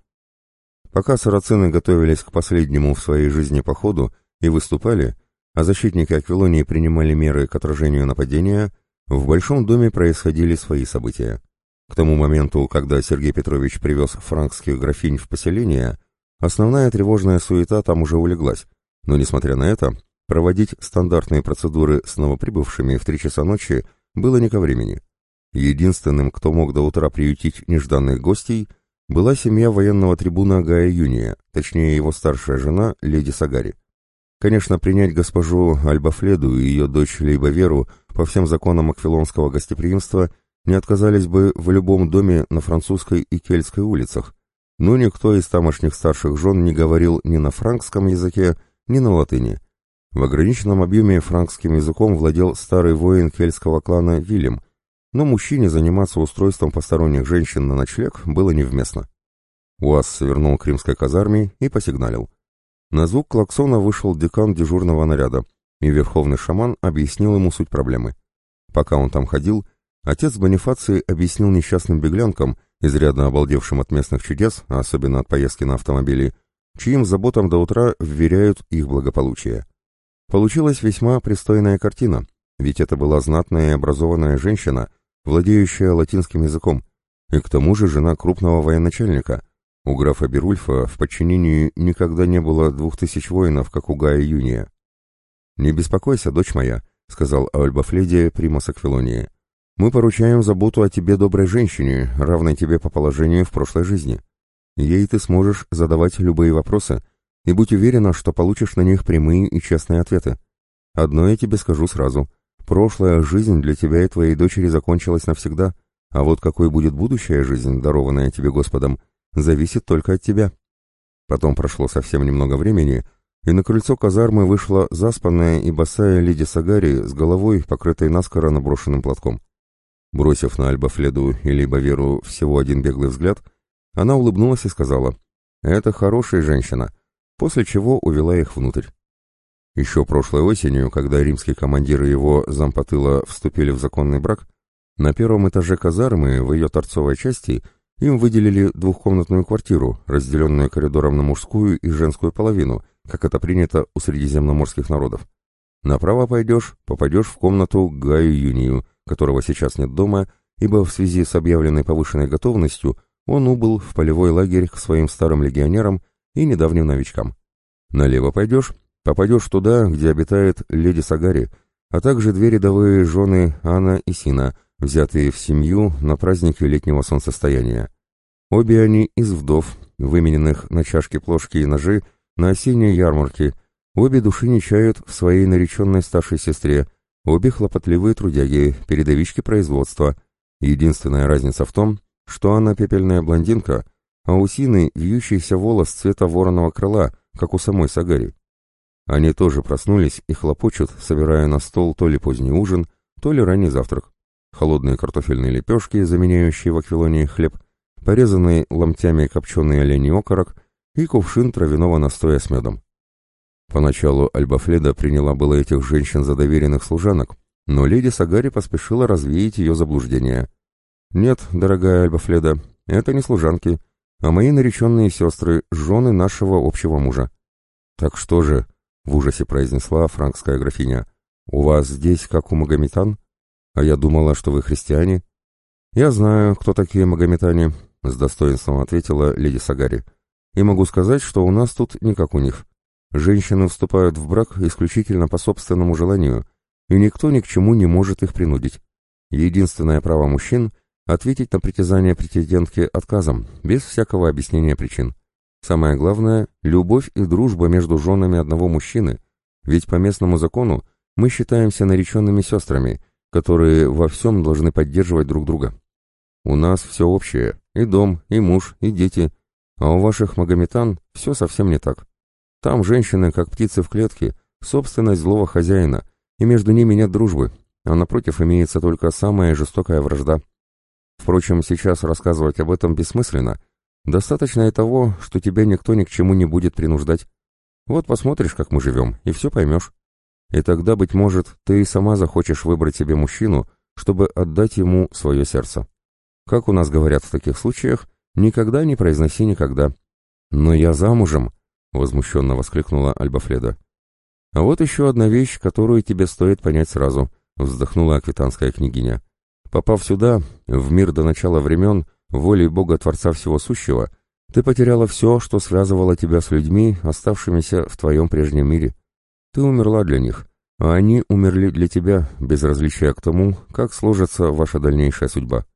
Пока сарацины готовились к последнему в своей жизни походу и выступали, а защитники Аквилонии принимали меры к отражению нападения, в Большом доме происходили свои события. К тому моменту, когда Сергей Петрович привез франкских графинь в поселение, основная тревожная суета там уже улеглась, но, несмотря на это, проводить стандартные процедуры с новоприбывшими в три часа ночи было не ко времени. Единственным, кто мог до утра приютить нежданных гостей, была семья военного трибуна Гая Юния, точнее его старшая жена, леди Сагари. Конечно, принять госпожу Альбафледу и ее дочь Лейбаверу по всем законам аквилонского гостеприимства не отказались бы в любом доме на французской и кельтской улицах, но никто из тамошних старших жен не говорил ни на франкском языке, ни на латыни. В ограниченном объеме франкским языком владел старый воин кельтского клана Вильям, но мужчине заниматься устройством посторонних женщин на ночлег было невместно. УАЗ свернул к римской казарме и посигналил. На звук клаксона вышел декан дежурного наряда, и верховный шаман объяснил ему суть проблемы. Пока он там ходил, отец Бонифаций объяснил несчастным беглянкам, изрядно обалдевшим от местных чудес, а особенно от поездки на автомобиле, чьим заботам до утра вверяют их благополучие. Получилась весьма пристойная картина, ведь это была знатная и образованная женщина, владеющая латинским языком, и к тому же жена крупного военачальника. У графа Берульфа в подчинении никогда не было двух тысяч воинов, как у Гая Юния. «Не беспокойся, дочь моя», — сказал Альба Фледия Примас Аквилонии. «Мы поручаем заботу о тебе доброй женщине, равной тебе по положению в прошлой жизни. Ей ты сможешь задавать любые вопросы, и будь уверена, что получишь на них прямые и честные ответы. Одно я тебе скажу сразу. Прошлая жизнь для тебя и твоей дочери закончилась навсегда, а вот какой будет будущая жизнь, дарованная тебе Господом, зависит только от тебя». Потом прошло совсем немного времени, и на крыльцо казармы вышла заспанная и босая леди Сагари с головой, покрытой наскоро наброшенным платком. Бросив на Альба Фледу и Либо Веру всего один беглый взгляд, она улыбнулась и сказала, «Это хорошая женщина», после чего увела их внутрь. Еще прошлой осенью, когда римские командиры его зампотыла вступили в законный брак, на первом этаже казармы в ее торцовой части им выделили двухкомнатную квартиру, разделенную коридором на мужскую и женскую половину, как это принято у средиземноморских народов. Направо пойдешь, попадешь в комнату Гаю Юнию, которого сейчас нет дома, ибо в связи с объявленной повышенной готовностью он убыл в полевой лагерь к своим старым легионерам и недавним новичкам. Налево пойдешь, попадешь туда, где обитает леди Сагари, а также две рядовые жены Анна и Сина, взятые в семью на празднике летнего солнцестояния. Обе они из вдов, вымененных на чашки-плошки и ножи на осенней ярмарке, обе души не чают в своей нареченной старшей сестре, обе хлопотливые трудяги, передовички производства. Единственная разница в том, что она пепельная блондинка, а у Сины вьющийся волос цвета вороного крыла, как у самой Сагари. Они тоже проснулись и хлопочут, собирая на стол то ли поздний ужин, то ли ранний завтрак. Холодные картофельные лепешки, заменяющие в Аквилонии хлеб, порезанный ломтями копченый оленей окорок и кувшин травяного настоя с медом. Поначалу Альбафледа приняла было этих женщин за доверенных служанок, но леди Сагари поспешила развеять ее заблуждение. «Нет, дорогая Альбафледа, это не служанки, а мои нареченные сестры, жены нашего общего мужа». «Так что же?» — в ужасе произнесла франкская графиня. «У вас здесь, как у магометан? А я думала, что вы христиане». «Я знаю, кто такие магометане», — с достоинством ответила леди Сагари. «И могу сказать, что у нас тут не как у них. Женщины вступают в брак исключительно по собственному желанию, и никто ни к чему не может их принудить. Единственное право мужчин — ответить на притязание претендентки отказом, без всякого объяснения причин. Самое главное — любовь и дружба между женами одного мужчины, ведь по местному закону мы считаемся нареченными сестрами, которые во всем должны поддерживать друг друга. У нас все общее, и дом, и муж, и дети, а у ваших магометан все совсем не так. Там женщины, как птицы в клетке, собственность злого хозяина, и между ними нет дружбы, а напротив имеется только самая жестокая вражда. Впрочем, сейчас рассказывать об этом бессмысленно. Достаточно и того, что тебя никто ни к чему не будет принуждать. Вот посмотришь, как мы живем, и все поймешь. И тогда, быть может, ты и сама захочешь выбрать себе мужчину, чтобы отдать ему свое сердце. Как у нас говорят в таких случаях, никогда не произноси никогда. Но я замужем, — возмущенно воскликнула Альбафледа. «А вот еще одна вещь, которую тебе стоит понять сразу», — вздохнула аквитанская княгиня. «Попав сюда, в мир до начала времен, волей Бога Творца Всего Сущего, ты потеряла все, что связывало тебя с людьми, оставшимися в твоем прежнем мире. Ты умерла для них, а они умерли для тебя, без различия к тому, как сложится ваша дальнейшая судьба.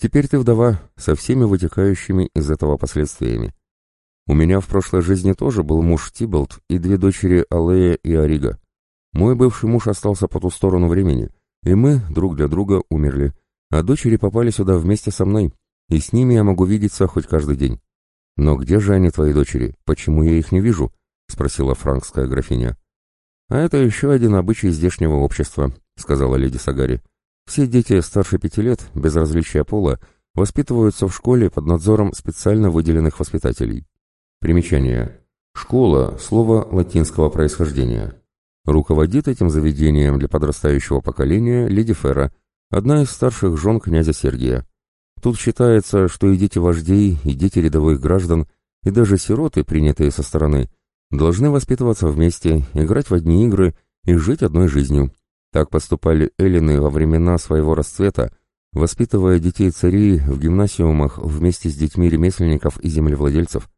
Теперь ты вдова, со всеми вытекающими из этого последствиями. У меня в прошлой жизни тоже был муж Тиболт и две дочери Алея и Арига. Мой бывший муж остался по ту сторону времени, и мы друг для друга умерли, а дочери попали сюда вместе со мной, и с ними я могу видеться хоть каждый день. Но где же они, твои дочери? Почему я их не вижу? — спросила франкская графиня. «А это еще один обычай здешнего общества», — сказала леди Сагари. «Все дети старше пяти лет, без различия пола, воспитываются в школе под надзором специально выделенных воспитателей. Примечание. Школа – слово латинского происхождения. Руководит этим заведением для подрастающего поколения леди Фера, одна из старших жен князя Сергия. Тут считается, что и дети вождей, и дети рядовых граждан, и даже сироты, принятые со стороны, должны воспитываться вместе, играть в одни игры и жить одной жизнью. Так поступали эллины во времена своего расцвета, воспитывая детей царей в гимнасиумах вместе с детьми ремесленников и землевладельцев.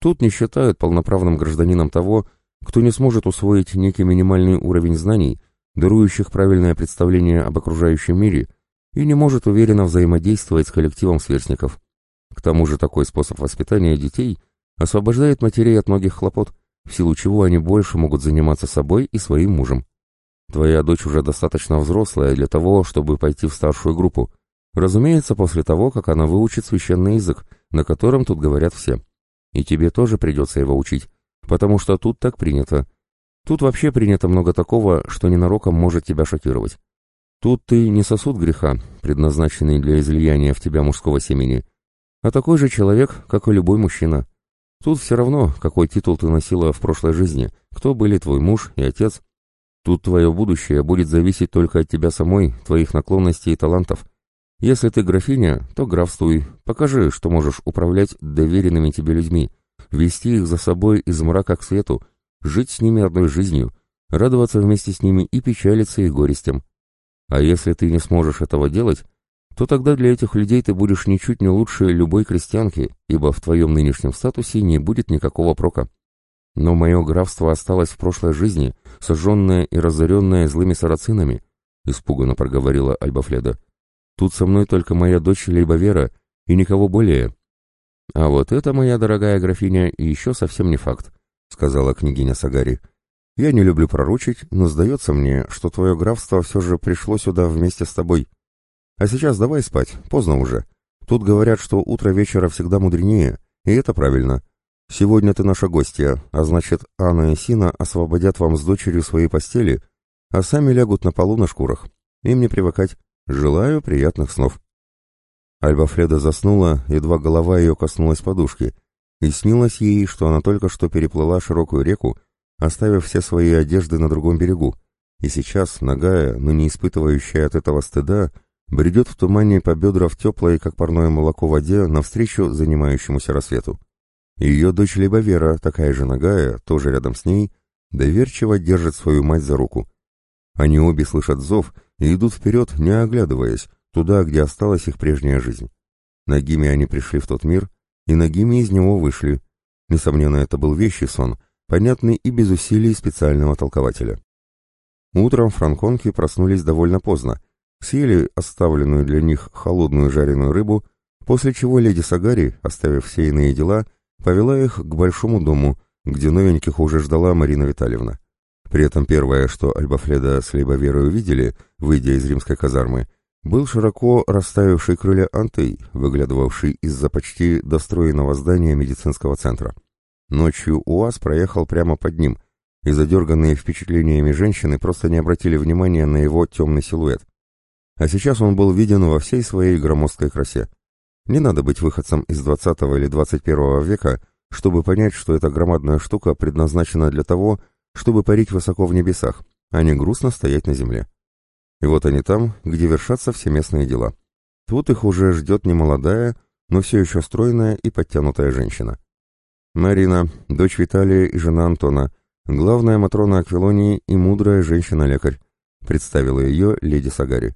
Тут не считают полноправным гражданином того, кто не сможет усвоить некий минимальный уровень знаний, дарующих правильное представление об окружающем мире, и не может уверенно взаимодействовать с коллективом сверстников. К тому же такой способ воспитания детей освобождает матерей от многих хлопот, в силу чего они больше могут заниматься собой и своим мужем. Твоя дочь уже достаточно взрослая для того, чтобы пойти в старшую группу, разумеется, после того, как она выучит священный язык, на котором тут говорят все. И тебе тоже придется его учить, потому что тут так принято. Тут вообще принято много такого, что ненароком может тебя шокировать. Тут ты не сосуд греха, предназначенный для излияния в тебя мужского семени, а такой же человек, как и любой мужчина. Тут все равно, какой титул ты носила в прошлой жизни, кто были твой муж и отец. Тут твое будущее будет зависеть только от тебя самой, твоих наклонностей и талантов. Если ты графиня, то графствуй, покажи, что можешь управлять доверенными тебе людьми, вести их за собой из мрака к свету, жить с ними одной жизнью, радоваться вместе с ними и печалиться их горестям. А если ты не сможешь этого делать, то тогда для этих людей ты будешь ничуть не лучше любой крестьянки, ибо в твоем нынешнем статусе не будет никакого прока. Но мое графство осталось в прошлой жизни, сожженное и разоренное злыми сарацинами, — испуганно проговорила Альбафледа. Тут со мной только моя дочь либо и никого более. А вот это, моя дорогая графиня, еще совсем не факт, сказала княгиня Сагари. Я не люблю пророчить, но сдается мне, что твое графство все же пришло сюда вместе с тобой. А сейчас давай спать, поздно уже. Тут говорят, что утро вечера всегда мудренее, и это правильно. Сегодня ты наша гостья, а значит, Анна и Сина освободят вам с дочерью свои постели, а сами лягут на полу на шкурах. Им не привыкать. Желаю приятных снов. Альба Фреда заснула, едва голова ее коснулась подушки, и снилось ей, что она только что переплыла широкую реку, оставив все свои одежды на другом берегу, и сейчас, нагая, но не испытывающая от этого стыда, бредет в тумане по бедра в теплой, как парное молоко, воде навстречу занимающемуся рассвету. Ее дочь либо Вера, такая же нагая, тоже рядом с ней, доверчиво держит свою мать за руку. Они обе слышат зов и идут вперед, не оглядываясь, туда, где осталась их прежняя жизнь. Ногими они пришли в тот мир, и ногими из него вышли. Несомненно, это был вещий сон, понятный и без усилий специального толкователя. Утром франконки проснулись довольно поздно, съели оставленную для них холодную жареную рыбу, после чего леди Сагари, оставив все иные дела, повела их к большому дому, где новеньких уже ждала Марина Витальевна. При этом первое, что Альбафледа с Лейбоверой увидели, выйдя из римской казармы, был широко расставивший крылья Антей, выглядывавший из-за почти достроенного здания медицинского центра. Ночью УАЗ проехал прямо под ним, и задерганные впечатлениями женщины просто не обратили внимания на его темный силуэт. А сейчас он был виден во всей своей громоздкой красе. Не надо быть выходцем из 20 или 21 века, чтобы понять, что эта громадная штука предназначена для того, чтобы парить высоко в небесах, а не грустно стоять на земле. И вот они там, где вершатся все местные дела. Тут их уже ждет немолодая, но все еще стройная и подтянутая женщина. Марина, дочь Виталия и жена Антона, главная Матрона Аквилонии и мудрая женщина-лекарь, представила ее леди Сагари.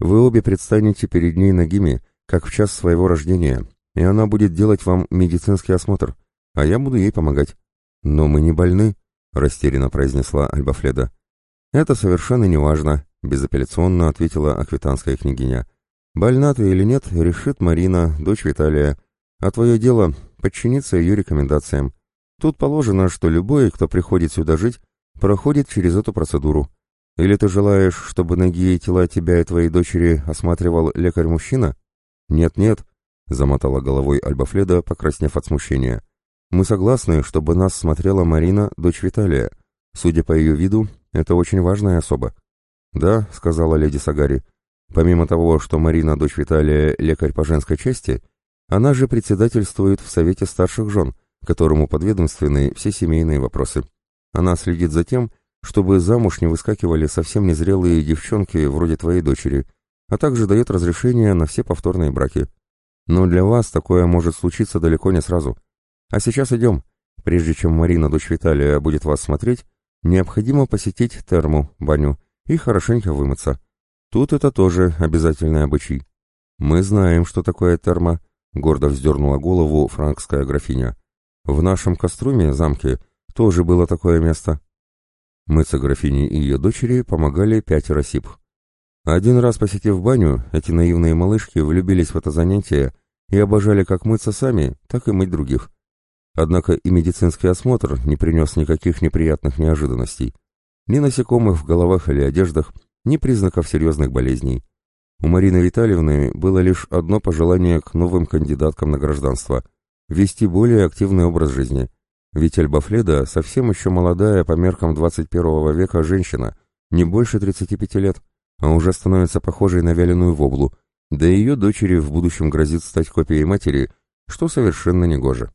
Вы обе предстанете перед ней нагими, как в час своего рождения, и она будет делать вам медицинский осмотр, а я буду ей помогать. Но мы не больны, растерянно произнесла Альбафледа. Это совершенно не важно, безапелляционно ответила аквитанская княгиня. Больна ты или нет, решит Марина, дочь Виталия. А твое дело — подчиниться ее рекомендациям. Тут положено, что любой, кто приходит сюда жить, проходит через эту процедуру. Или ты желаешь, чтобы ноги и тела тебя и твоей дочери осматривал лекарь-мужчина? Нет-нет, замотала головой Альбафледа, покраснев от смущения. Мы согласны, чтобы нас смотрела Марина, дочь Виталия. Судя по ее виду, это очень важная особа. Да, сказала леди Сагари. Помимо того, что Марина, дочь Виталия, лекарь по женской части, она же председательствует в Совете старших жен, которому подведомственны все семейные вопросы. Она следит за тем, чтобы замуж не выскакивали совсем незрелые девчонки вроде твоей дочери, а также дает разрешение на все повторные браки. Но для вас такое может случиться далеко не сразу. А сейчас идем. Прежде чем Марина, дочь Виталия, будет вас смотреть, необходимо посетить терму, баню, и хорошенько вымыться. Тут это тоже обязательный обычай. Мы знаем, что такое терма, — гордо вздернула голову франкская графиня. «В нашем коструме, замке, тоже было такое место». Мыться графине и ее дочери помогали пятеро сип. Один раз посетив баню, эти наивные малышки влюбились в это занятие и обожали как мыться сами, так и мыть других. Однако и медицинский осмотр не принес никаких неприятных неожиданностей. Ни насекомых в головах или одеждах, ни признаков серьезных болезней. У Марины Витальевны было лишь одно пожелание к новым кандидаткам на гражданство – вести более активный образ жизни. Ведь Альбафледа совсем еще молодая по меркам 21 века женщина, не больше 35 лет, а уже становится похожей на вяленую воблу, да ее дочери в будущем грозит стать копией матери, что совершенно негоже.